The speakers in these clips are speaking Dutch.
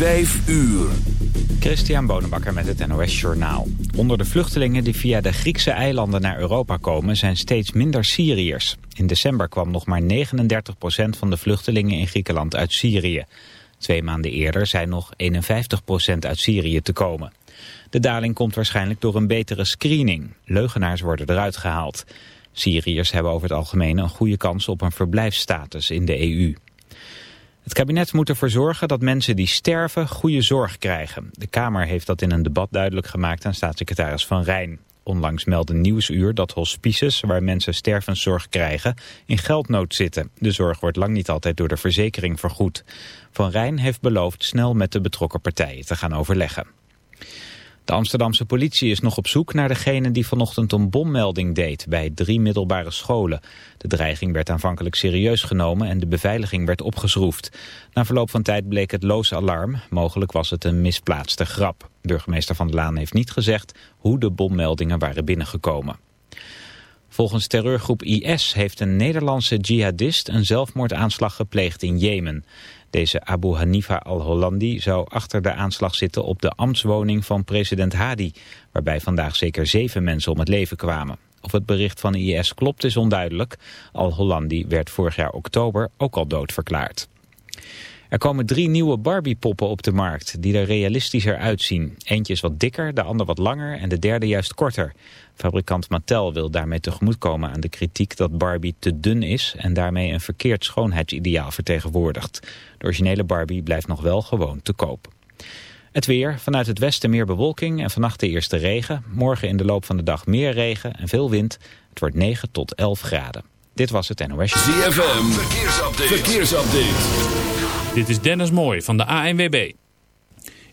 5 uur. Christian Bonenbakker met het NOS Journaal. Onder de vluchtelingen die via de Griekse eilanden naar Europa komen... zijn steeds minder Syriërs. In december kwam nog maar 39% van de vluchtelingen in Griekenland uit Syrië. Twee maanden eerder zijn nog 51% uit Syrië te komen. De daling komt waarschijnlijk door een betere screening. Leugenaars worden eruit gehaald. Syriërs hebben over het algemeen een goede kans op een verblijfsstatus in de EU. Het kabinet moet ervoor zorgen dat mensen die sterven goede zorg krijgen. De Kamer heeft dat in een debat duidelijk gemaakt aan staatssecretaris Van Rijn. Onlangs meldde Nieuwsuur dat hospices waar mensen stervenszorg krijgen in geldnood zitten. De zorg wordt lang niet altijd door de verzekering vergoed. Van Rijn heeft beloofd snel met de betrokken partijen te gaan overleggen. De Amsterdamse politie is nog op zoek naar degene die vanochtend een bommelding deed bij drie middelbare scholen. De dreiging werd aanvankelijk serieus genomen en de beveiliging werd opgeschroefd. Na verloop van tijd bleek het loos alarm. Mogelijk was het een misplaatste grap. Burgemeester Van der Laan heeft niet gezegd hoe de bommeldingen waren binnengekomen. Volgens terreurgroep IS heeft een Nederlandse jihadist een zelfmoordaanslag gepleegd in Jemen. Deze Abu Hanifa al-Hollandi zou achter de aanslag zitten op de ambtswoning van president Hadi, waarbij vandaag zeker zeven mensen om het leven kwamen. Of het bericht van IS klopt is onduidelijk. Al-Hollandi werd vorig jaar oktober ook al doodverklaard. Er komen drie nieuwe Barbie-poppen op de markt die er realistischer uitzien. Eentje is wat dikker, de ander wat langer en de derde juist korter. Fabrikant Mattel wil daarmee tegemoetkomen aan de kritiek dat Barbie te dun is en daarmee een verkeerd schoonheidsideaal vertegenwoordigt. De originele Barbie blijft nog wel gewoon te koop. Het weer, vanuit het westen meer bewolking en vannacht de eerste regen. Morgen in de loop van de dag meer regen en veel wind. Het wordt 9 tot 11 graden. Dit was het NOS. ZFM, verkeersupdate. verkeersupdate. Dit is Dennis Mooij van de ANWB.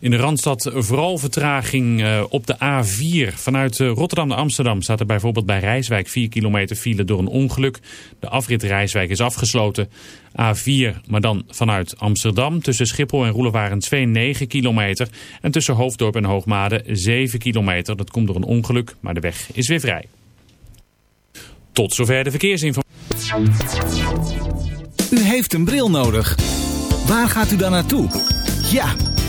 In de Randstad vooral vertraging uh, op de A4. Vanuit uh, Rotterdam naar Amsterdam staat er bijvoorbeeld bij Rijswijk 4 kilometer file door een ongeluk. De afrit Rijswijk is afgesloten. A4, maar dan vanuit Amsterdam. Tussen Schiphol en Roelewarens 2 9 kilometer. En tussen Hoofddorp en Hoogmade 7 kilometer. Dat komt door een ongeluk, maar de weg is weer vrij. Tot zover de verkeersinformatie. U heeft een bril nodig. Waar gaat u dan naartoe? Ja,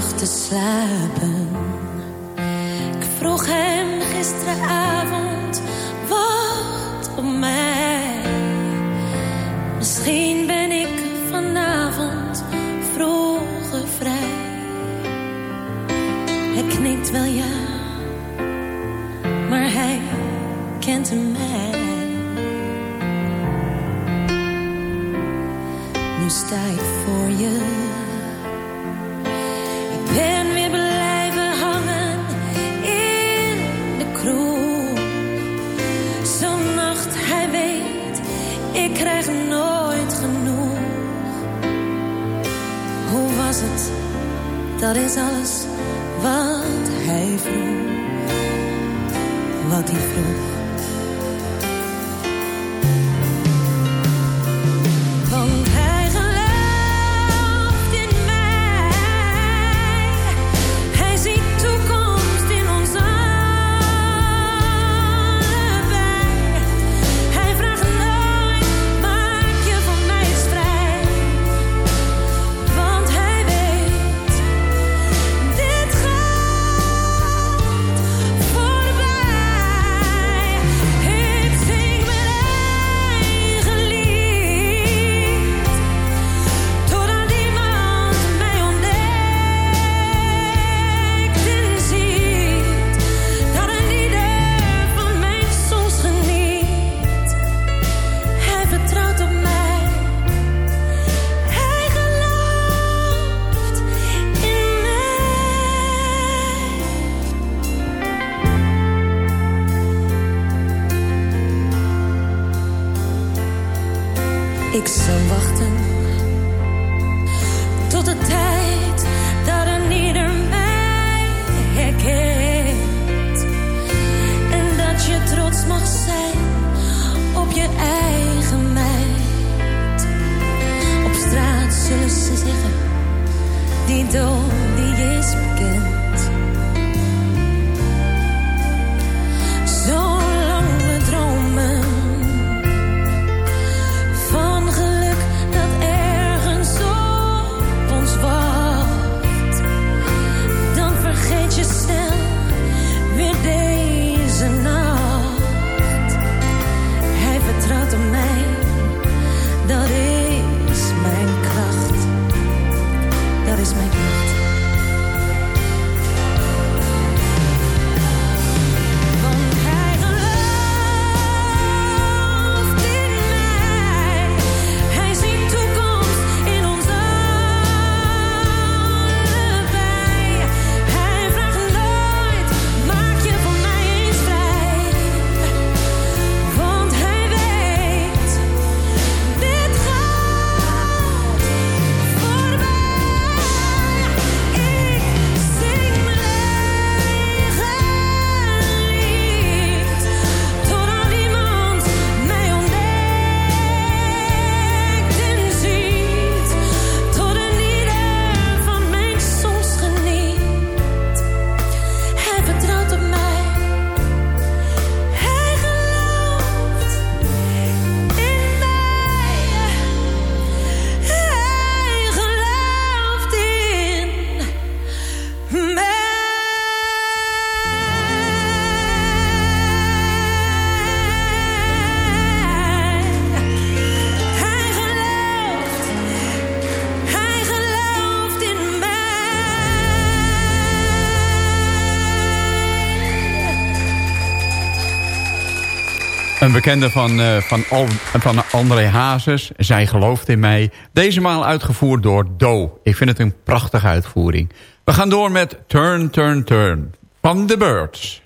zacht te slapen. Ik vroeg hem gisteravond dat is alles wat hij vroeg. Wat hij vroeg. bekende van, eh, van, van André Hazes. Zij gelooft in mij. Deze maal uitgevoerd door Do. Ik vind het een prachtige uitvoering. We gaan door met Turn, Turn, Turn van The Birds.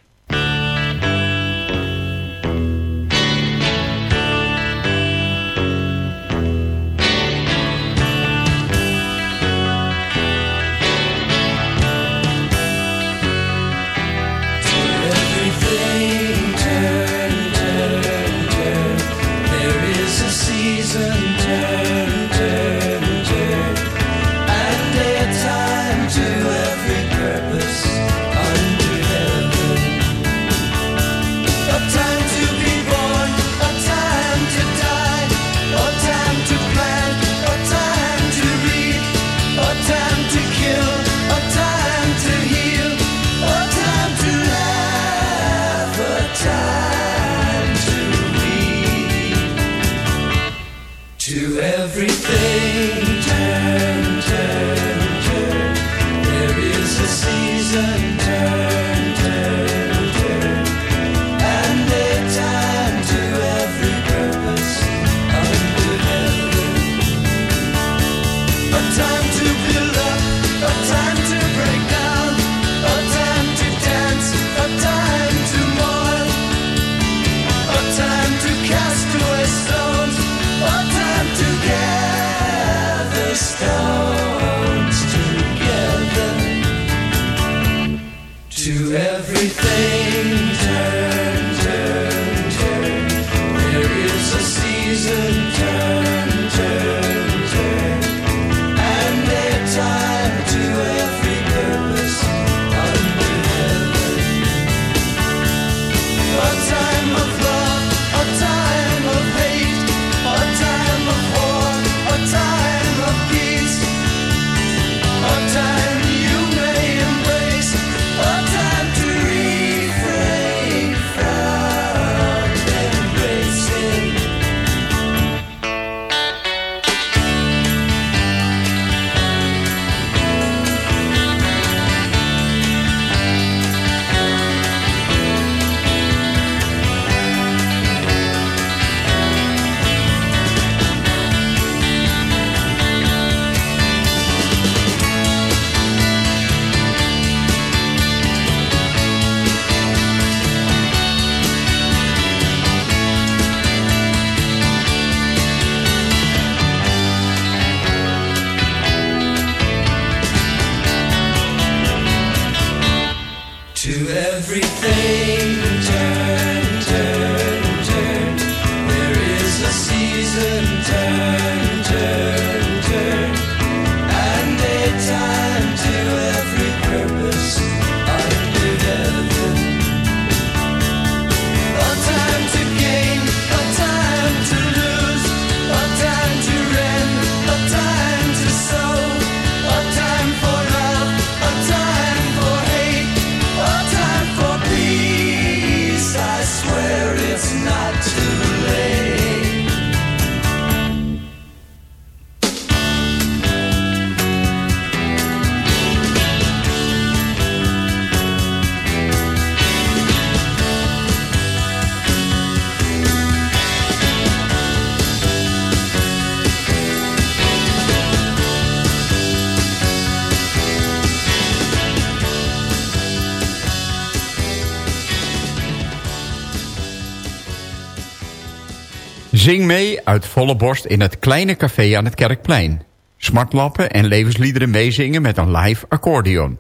Zing mee uit volle borst in het kleine café aan het Kerkplein. Smartlappen en levensliederen meezingen met een live accordeon.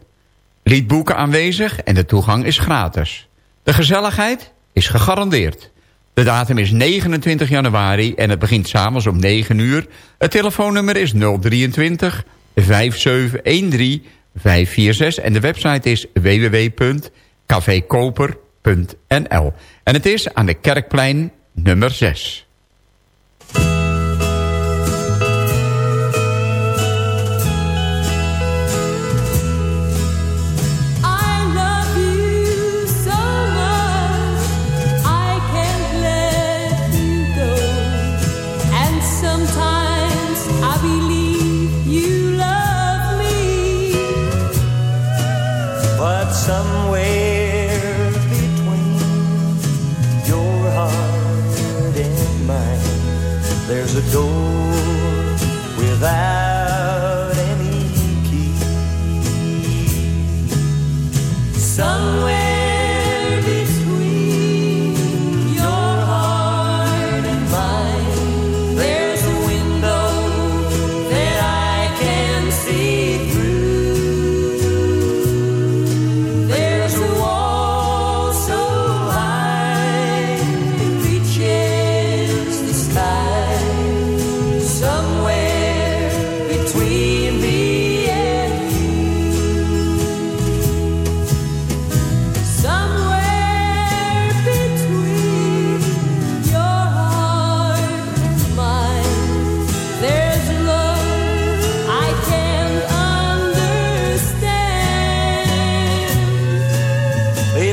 Liedboeken aanwezig en de toegang is gratis. De gezelligheid is gegarandeerd. De datum is 29 januari en het begint s'avonds om 9 uur. Het telefoonnummer is 023 5713 546 en de website is www.cafekoper.nl. En het is aan de Kerkplein nummer 6. Bye.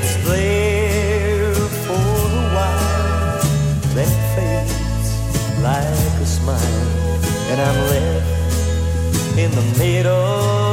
It's there for a while, then fades like a smile, and I'm left in the middle.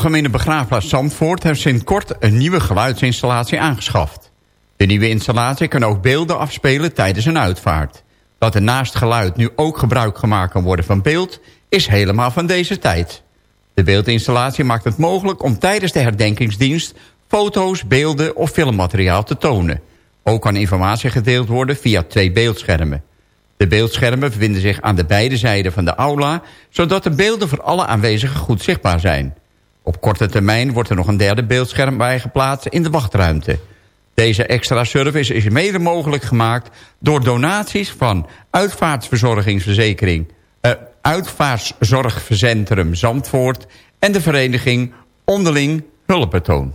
Algemene Begraafplaats Zandvoort heeft sinds kort een nieuwe geluidsinstallatie aangeschaft. De nieuwe installatie kan ook beelden afspelen tijdens een uitvaart. Dat er naast geluid nu ook gebruik gemaakt kan worden van beeld... is helemaal van deze tijd. De beeldinstallatie maakt het mogelijk om tijdens de herdenkingsdienst... foto's, beelden of filmmateriaal te tonen. Ook kan informatie gedeeld worden via twee beeldschermen. De beeldschermen bevinden zich aan de beide zijden van de aula... zodat de beelden voor alle aanwezigen goed zichtbaar zijn. Op korte termijn wordt er nog een derde beeldscherm bij geplaatst in de wachtruimte. Deze extra service is mede mogelijk gemaakt door donaties van uitvaartverzorgingsverzekering... eh, Uitvaartzorgcentrum Zandvoort en de vereniging Onderling Hulpbetoon.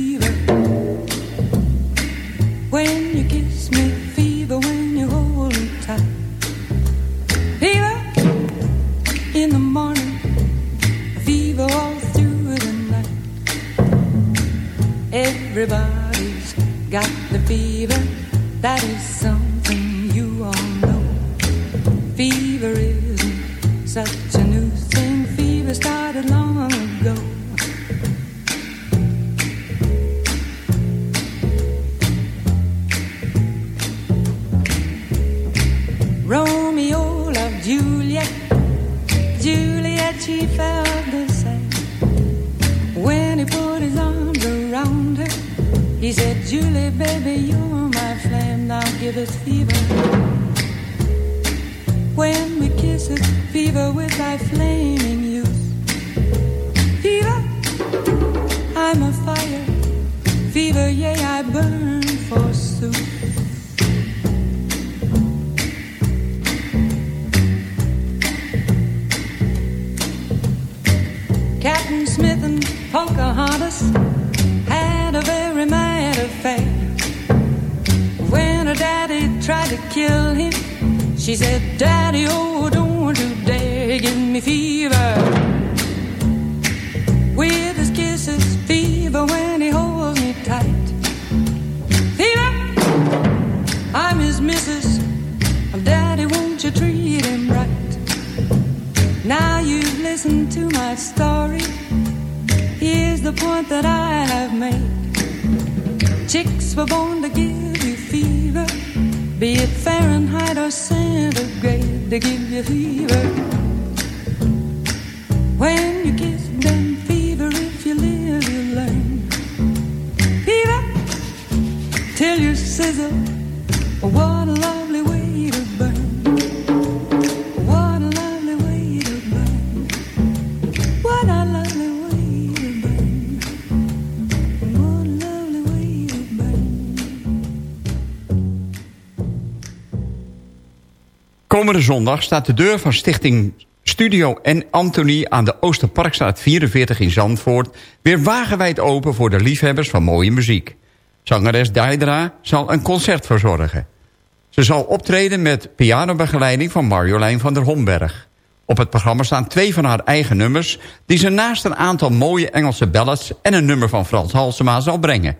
She said, Daddy, oh, zondag staat de deur van stichting Studio en Anthony aan de Oosterparkstraat 44 in Zandvoort... weer wagenwijd open voor de liefhebbers van mooie muziek. Zangeres Daidra zal een concert verzorgen. Ze zal optreden met pianobegeleiding van Marjolein van der Homberg. Op het programma staan twee van haar eigen nummers... die ze naast een aantal mooie Engelse ballads... en een nummer van Frans Halsema zal brengen.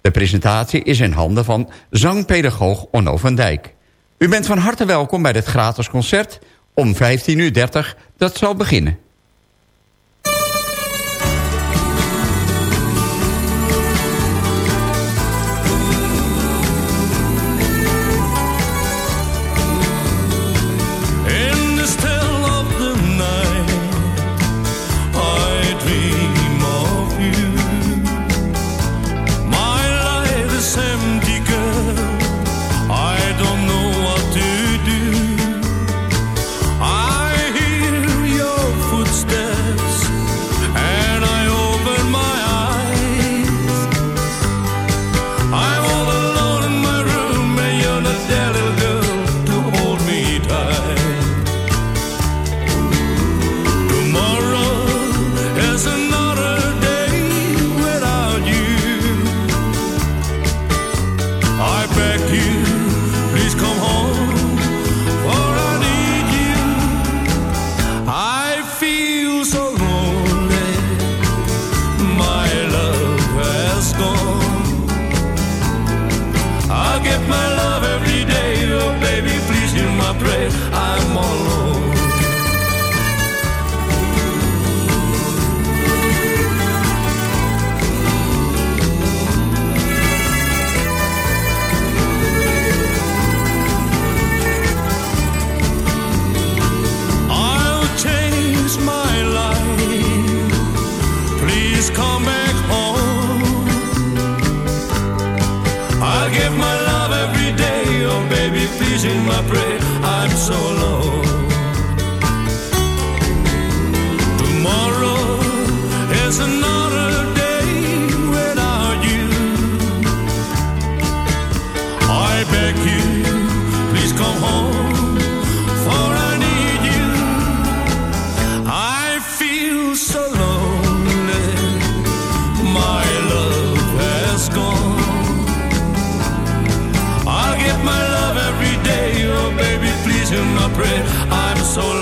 De presentatie is in handen van zangpedagoog Onno van Dijk. U bent van harte welkom bij dit gratis concert om 15.30 uur dat zal beginnen. I beg you, please come home, for I need you. I feel so lonely, my love has gone. I'll get my love every day, oh baby, please hear my prayer. I'm so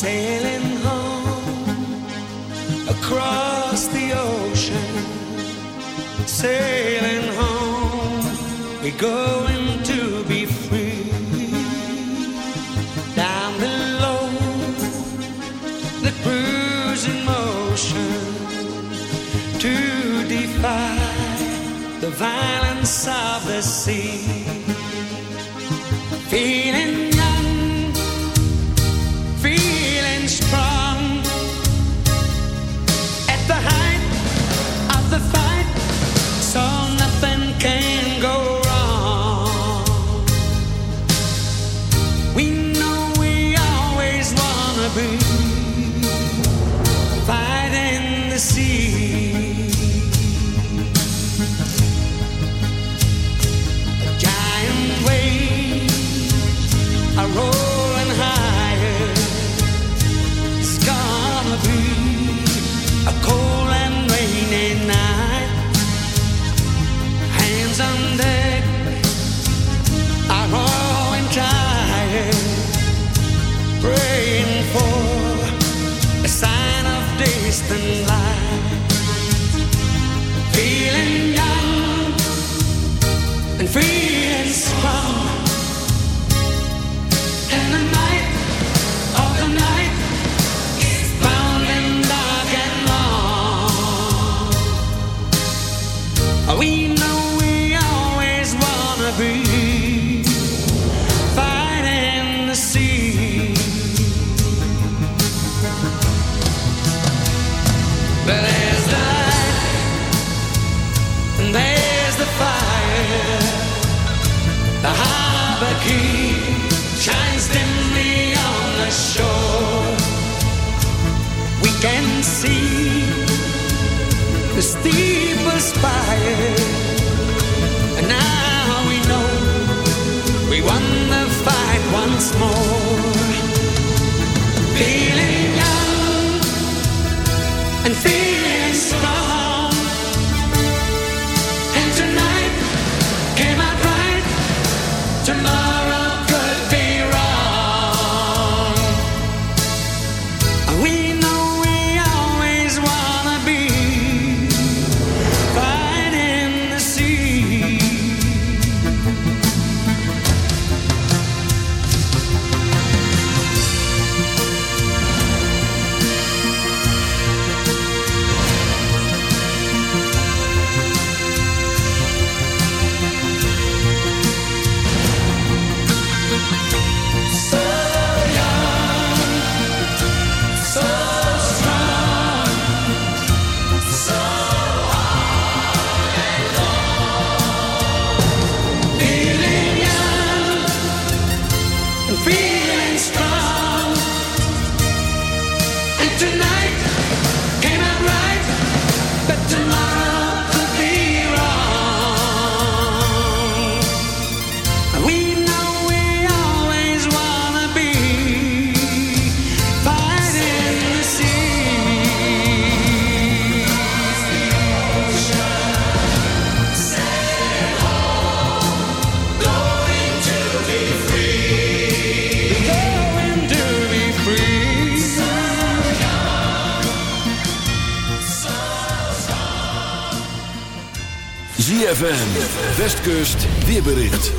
Sailing home across the ocean, sailing home, we're going to be free. Down below, the cruising motion to defy the violence of the sea. Feeling the steeple spire. And now we know we won the fight once more. Feeling ZFM. Westkust weerbericht.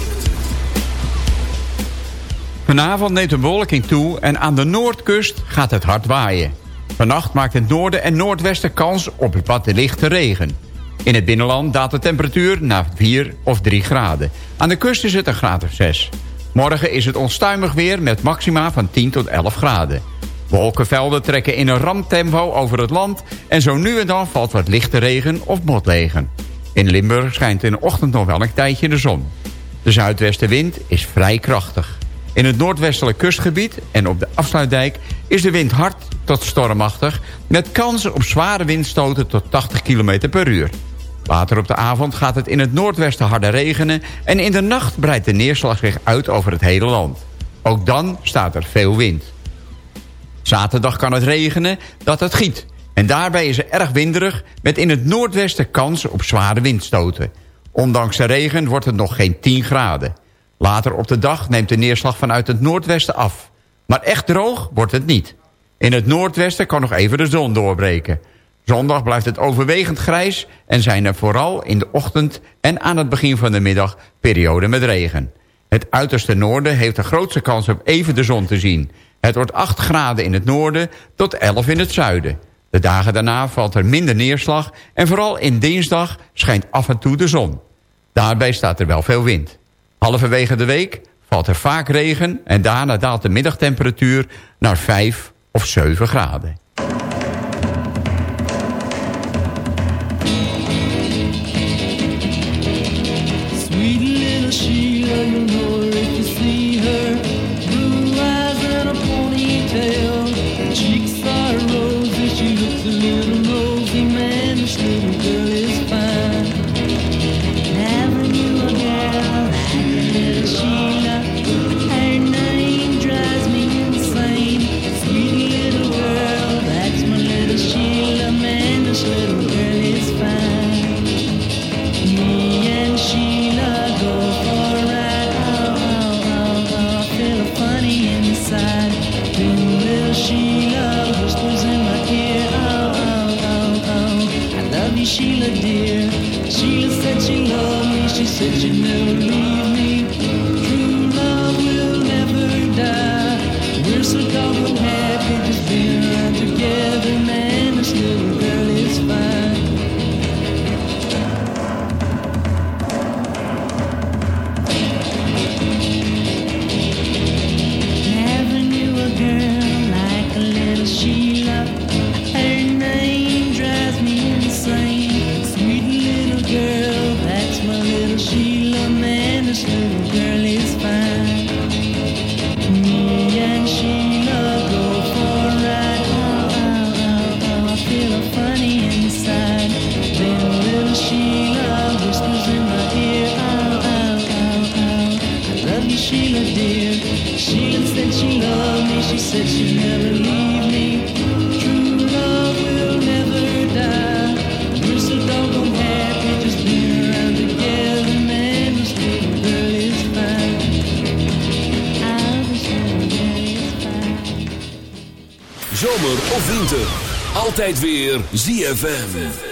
Vanavond neemt de bewolking toe en aan de noordkust gaat het hard waaien. Vannacht maakt het noorden en noordwesten kans op wat lichte regen. In het binnenland daalt de temperatuur naar 4 of 3 graden. Aan de kust is het een graad of 6. Morgen is het onstuimig weer met maxima van 10 tot 11 graden. Wolkenvelden trekken in een ramtempo over het land... en zo nu en dan valt wat lichte regen of motregen. In Limburg schijnt in de ochtend nog wel een tijdje de zon. De zuidwestenwind is vrij krachtig. In het noordwestelijk kustgebied en op de afsluitdijk... is de wind hard tot stormachtig... met kansen op zware windstoten tot 80 km per uur. Later op de avond gaat het in het noordwesten harder regenen... en in de nacht breidt de neerslag zich uit over het hele land. Ook dan staat er veel wind. Zaterdag kan het regenen dat het giet. En daarbij is het erg winderig met in het noordwesten kans op zware windstoten. Ondanks de regen wordt het nog geen 10 graden. Later op de dag neemt de neerslag vanuit het noordwesten af. Maar echt droog wordt het niet. In het noordwesten kan nog even de zon doorbreken. Zondag blijft het overwegend grijs en zijn er vooral in de ochtend en aan het begin van de middag perioden met regen. Het uiterste noorden heeft de grootste kans op even de zon te zien. Het wordt 8 graden in het noorden tot 11 in het zuiden. De dagen daarna valt er minder neerslag en vooral in dinsdag schijnt af en toe de zon. Daarbij staat er wel veel wind. Halverwege de week valt er vaak regen en daarna daalt de middagtemperatuur naar 5 of 7 graden. Altijd weer ZFM.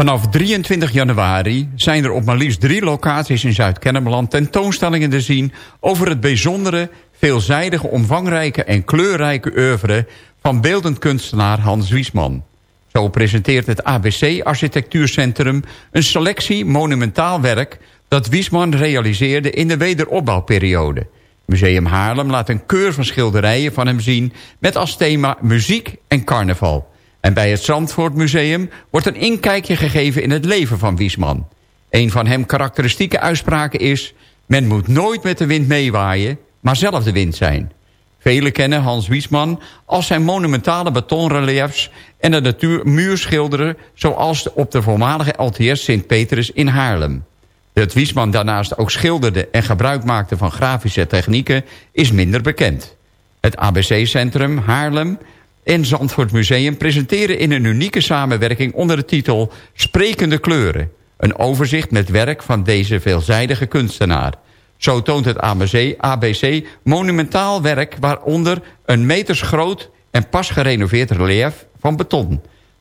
Vanaf 23 januari zijn er op maar liefst drie locaties in Zuid-Kennemerland tentoonstellingen te zien over het bijzondere, veelzijdige, omvangrijke en kleurrijke oeuvre van beeldend kunstenaar Hans Wiesman. Zo presenteert het ABC Architectuurcentrum een selectie monumentaal werk dat Wiesman realiseerde in de wederopbouwperiode. Museum Haarlem laat een keur van schilderijen van hem zien met als thema muziek en carnaval. En bij het Zandvoort Museum wordt een inkijkje gegeven in het leven van Wiesman. Een van hem karakteristieke uitspraken is... men moet nooit met de wind meewaaien, maar zelf de wind zijn. Velen kennen Hans Wiesman als zijn monumentale betonreliefs... en de natuurmuurschilderen zoals op de voormalige LTS Sint-Petrus in Haarlem. Dat Wiesman daarnaast ook schilderde en gebruik maakte van grafische technieken... is minder bekend. Het ABC-centrum Haarlem en Zandvoort Museum presenteren in een unieke samenwerking onder de titel Sprekende Kleuren. Een overzicht met werk van deze veelzijdige kunstenaar. Zo toont het ABC, ABC monumentaal werk waaronder een meters groot en pas gerenoveerd relief van beton.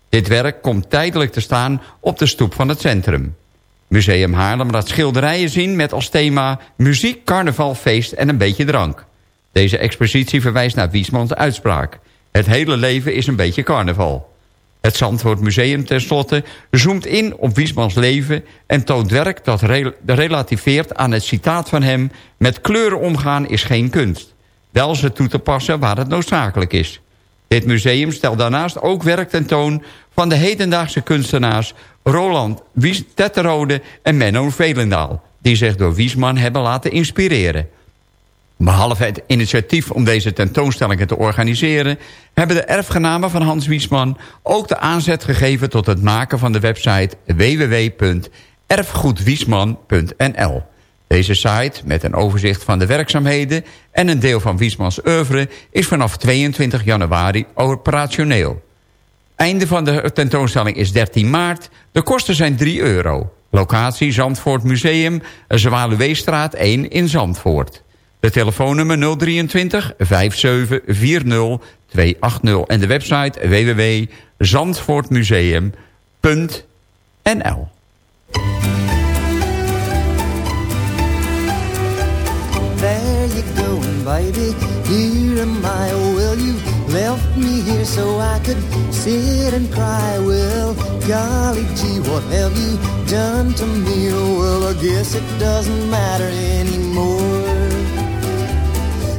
Dit werk komt tijdelijk te staan op de stoep van het centrum. Museum Haarlem laat schilderijen zien met als thema muziek, carnaval, feest en een beetje drank. Deze expositie verwijst naar Wiesmans uitspraak. Het hele leven is een beetje carnaval. Het Zandvoort Museum tenslotte zoomt in op Wiesmans leven... en toont werk dat rel relativeert aan het citaat van hem... met kleuren omgaan is geen kunst. Wel ze toe te passen waar het noodzakelijk is. Dit museum stelt daarnaast ook werk tentoon... van de hedendaagse kunstenaars Roland Tetterode en Menno Velendaal... die zich door Wiesman hebben laten inspireren... Behalve het initiatief om deze tentoonstellingen te organiseren... hebben de erfgenamen van Hans Wiesman ook de aanzet gegeven... tot het maken van de website www.erfgoedwiesman.nl. Deze site, met een overzicht van de werkzaamheden... en een deel van Wiesmans oeuvre... is vanaf 22 januari operationeel. Einde van de tentoonstelling is 13 maart. De kosten zijn 3 euro. Locatie Zandvoort Museum, Zwaluweestraat 1 in Zandvoort. De telefoonnummer 023 5740 280 en de website www.zandvoortmuseum.nl There you go, baby. Here am I. Well, you left me here so I could sit and cry. Well, golly gee, what have you done to me? Well, I guess it doesn't matter anymore.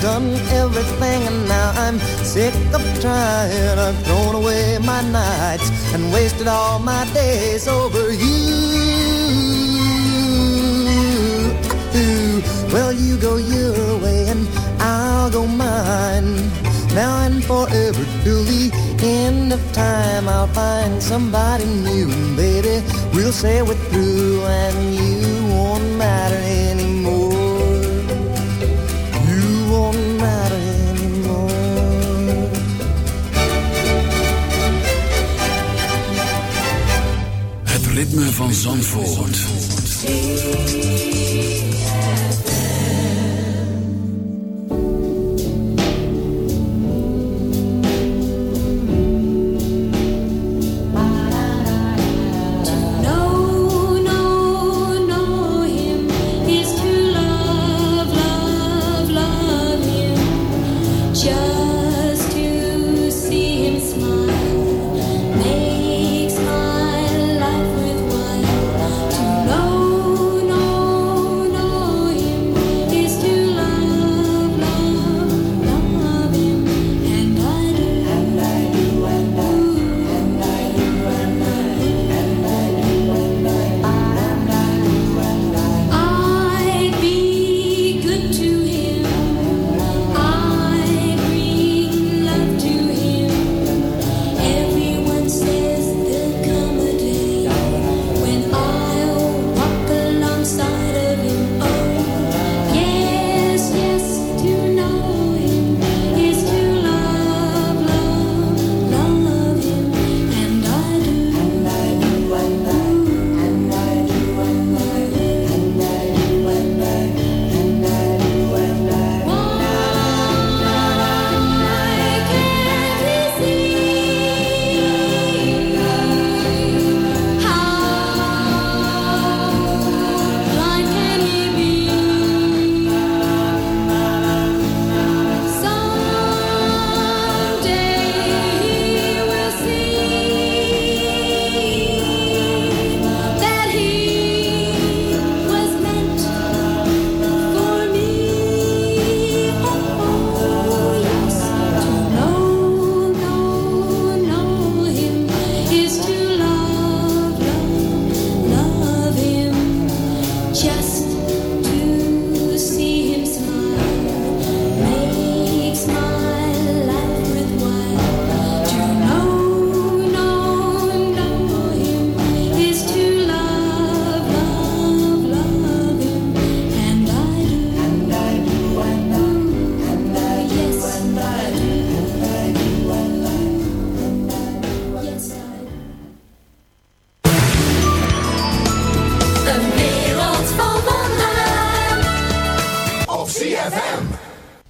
Done everything and now I'm sick of trying. I've thrown away my nights and wasted all my days over you. Well, you go your way and I'll go mine. Now and forever till the end of time, I'll find somebody new, and baby, we'll say we're through, and you van Zandvoort.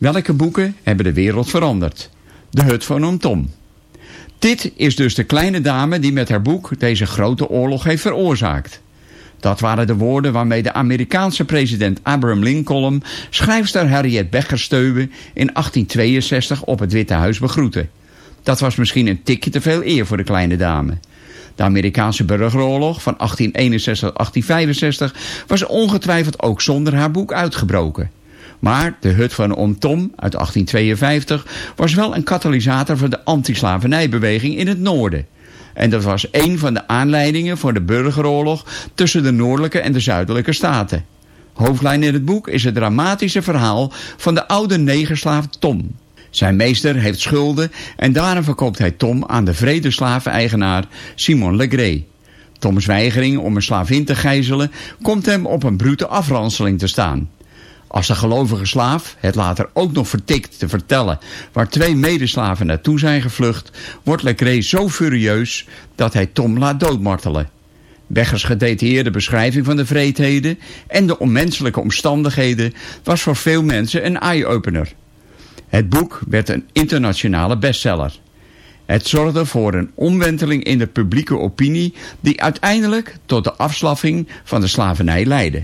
Welke boeken hebben de wereld veranderd? De hut van oom Tom. Dit is dus de kleine dame die met haar boek deze grote oorlog heeft veroorzaakt. Dat waren de woorden waarmee de Amerikaanse president Abraham Lincoln schrijfster Harriet Becher Steuwe in 1862 op het Witte Huis begroette. Dat was misschien een tikje te veel eer voor de kleine dame. De Amerikaanse burgeroorlog van 1861-1865 was ongetwijfeld ook zonder haar boek uitgebroken. Maar de hut van Om Tom uit 1852 was wel een katalysator voor de antislavernijbeweging in het noorden. En dat was een van de aanleidingen voor de burgeroorlog tussen de noordelijke en de zuidelijke staten. Hoofdlijn in het boek is het dramatische verhaal van de oude negerslaaf Tom. Zijn meester heeft schulden en daarom verkoopt hij Tom aan de vredeslaven-eigenaar Simon Legree. Toms weigering om een slavin te gijzelen komt hem op een brute afranseling te staan. Als de gelovige slaaf het later ook nog vertikt te vertellen waar twee medeslaven naartoe zijn gevlucht, wordt Legree zo furieus dat hij Tom laat doodmartelen. Beggers gedetailleerde beschrijving van de vreedheden en de onmenselijke omstandigheden was voor veel mensen een eye-opener. Het boek werd een internationale bestseller. Het zorgde voor een omwenteling in de publieke opinie die uiteindelijk tot de afslaffing van de slavernij leidde.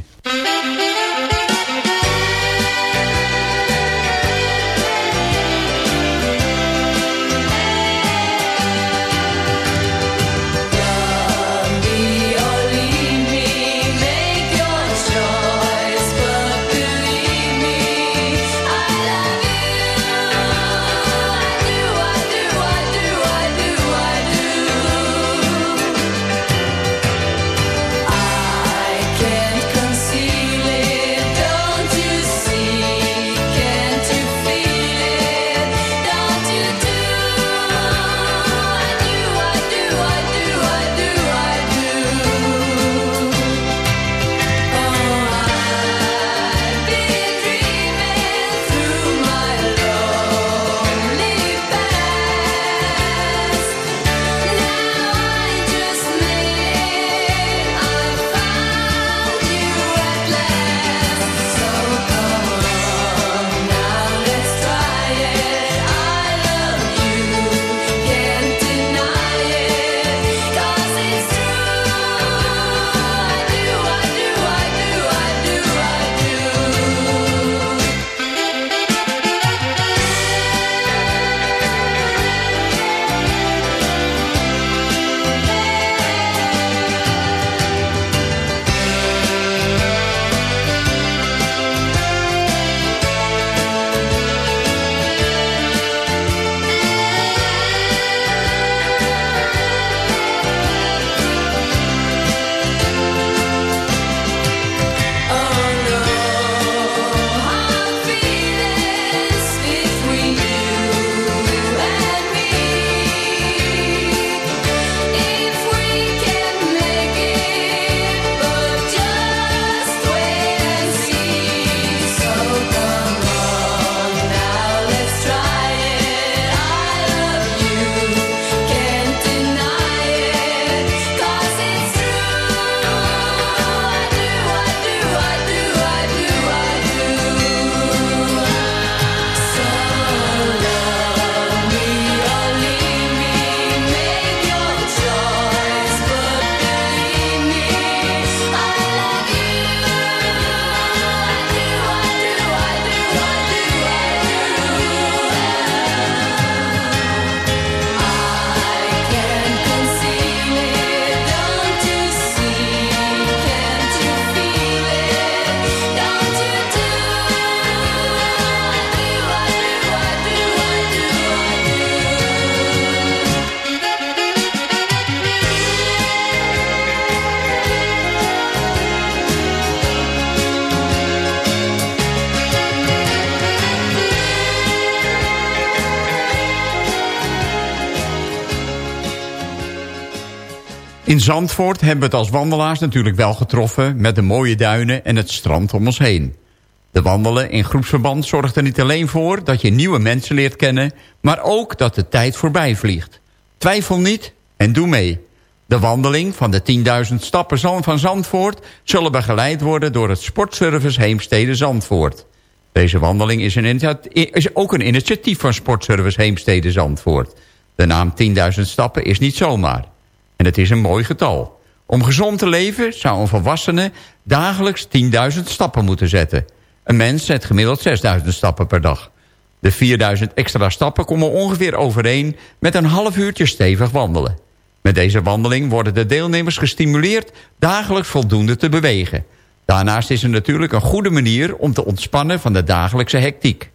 In Zandvoort hebben we het als wandelaars natuurlijk wel getroffen... met de mooie duinen en het strand om ons heen. De wandelen in groepsverband zorgt er niet alleen voor... dat je nieuwe mensen leert kennen... maar ook dat de tijd voorbij vliegt. Twijfel niet en doe mee. De wandeling van de 10.000 stappen van Zandvoort... zullen begeleid worden door het Sportservice Heemstede Zandvoort. Deze wandeling is, een is ook een initiatief van Sportservice Heemstede Zandvoort. De naam 10.000 stappen is niet zomaar. En het is een mooi getal. Om gezond te leven zou een volwassene dagelijks 10.000 stappen moeten zetten. Een mens zet gemiddeld 6.000 stappen per dag. De 4.000 extra stappen komen ongeveer overeen met een half uurtje stevig wandelen. Met deze wandeling worden de deelnemers gestimuleerd dagelijks voldoende te bewegen. Daarnaast is het natuurlijk een goede manier om te ontspannen van de dagelijkse hectiek.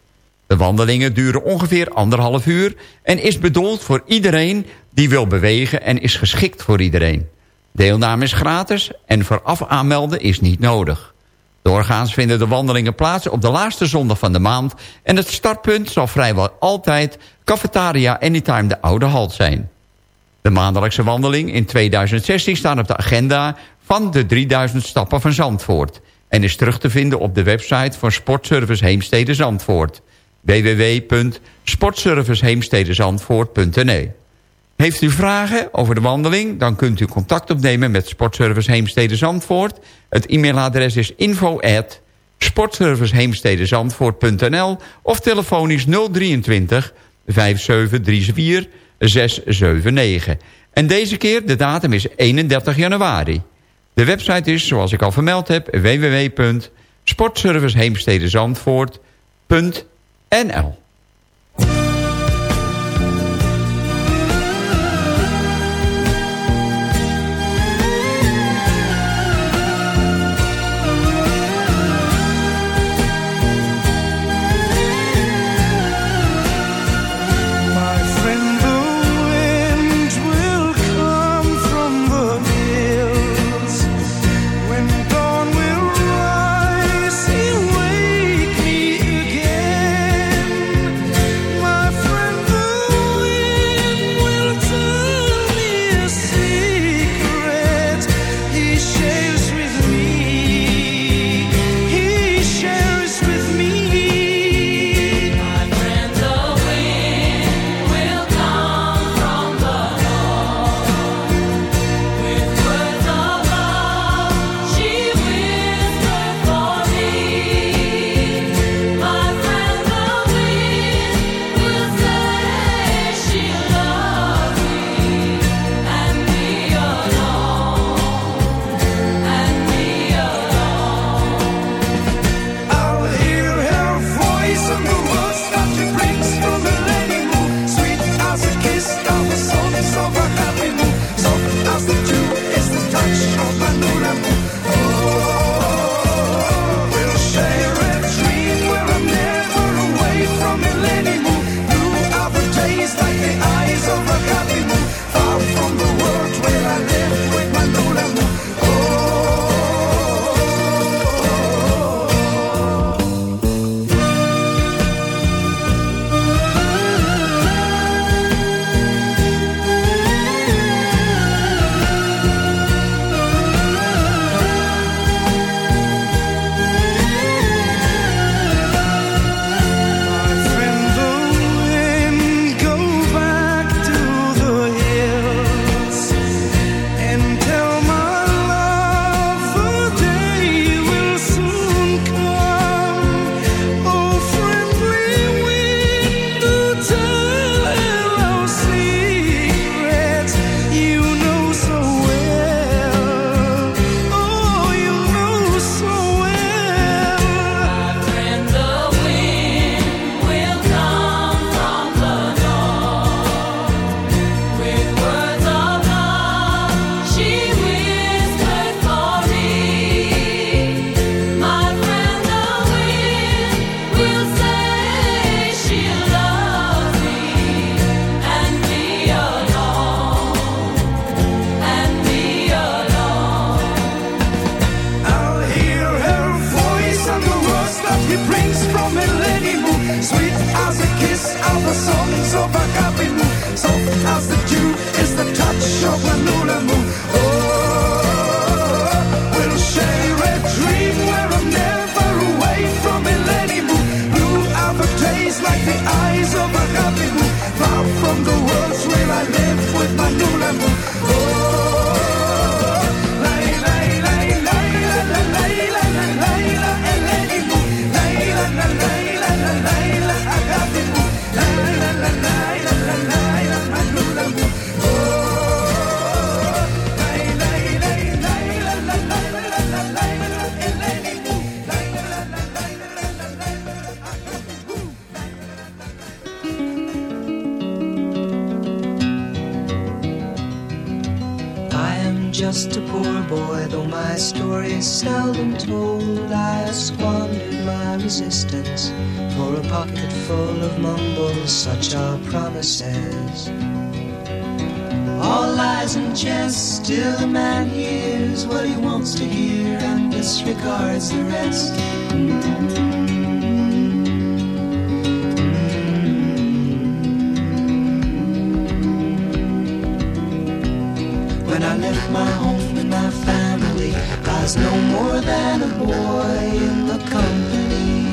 De wandelingen duren ongeveer anderhalf uur en is bedoeld voor iedereen die wil bewegen en is geschikt voor iedereen. Deelname is gratis en vooraf aanmelden is niet nodig. Doorgaans vinden de wandelingen plaats op de laatste zondag van de maand... en het startpunt zal vrijwel altijd Cafetaria Anytime de Oude Halt zijn. De maandelijkse wandeling in 2016 staat op de agenda van de 3000 stappen van Zandvoort... en is terug te vinden op de website van Sportservice Heemstede Zandvoort www.sportserviceheemstedenzandvoort.nl Heeft u vragen over de wandeling, dan kunt u contact opnemen met Sportservice Heemstede Zandvoort. Het e-mailadres is info at of telefonisch 023 5734 679. En deze keer, de datum is 31 januari. De website is, zoals ik al vermeld heb, www.sportserviceheemstedenzandvoort.nl NL.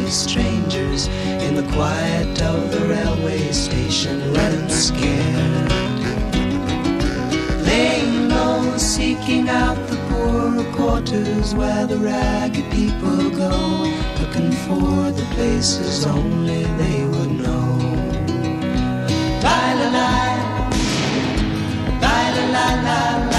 Strangers in the quiet of the railway station, running scared. Laying low, seeking out the poorer quarters where the ragged people go, looking for the places only they would know. Bye la la, bye la la la la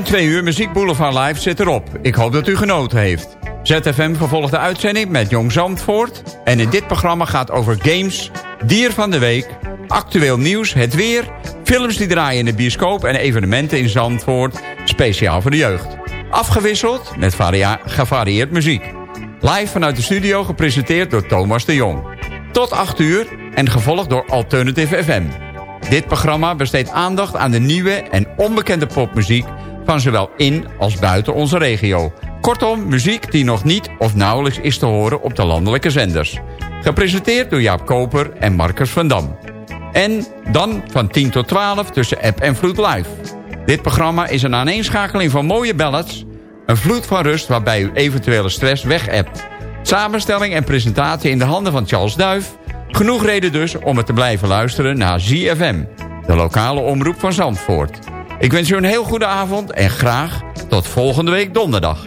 Mijn twee uur Muziek Boulevard Live zit erop. Ik hoop dat u genoten heeft. ZFM vervolgt de uitzending met Jong Zandvoort. En in dit programma gaat over games, dier van de week... actueel nieuws, het weer... films die draaien in de bioscoop... en evenementen in Zandvoort, speciaal voor de jeugd. Afgewisseld met gevarieerd muziek. Live vanuit de studio gepresenteerd door Thomas de Jong. Tot 8 uur en gevolgd door Alternative FM. Dit programma besteedt aandacht aan de nieuwe en onbekende popmuziek... van zowel in als buiten onze regio. Kortom, muziek die nog niet of nauwelijks is te horen op de landelijke zenders. Gepresenteerd door Jaap Koper en Marcus van Dam. En dan van 10 tot 12 tussen App en Vloed Live. Dit programma is een aaneenschakeling van mooie ballads... een vloed van rust waarbij u eventuele stress weg-appt. Samenstelling en presentatie in de handen van Charles Duif... Genoeg reden dus om het te blijven luisteren naar ZFM, de lokale omroep van Zandvoort. Ik wens u een heel goede avond en graag tot volgende week donderdag.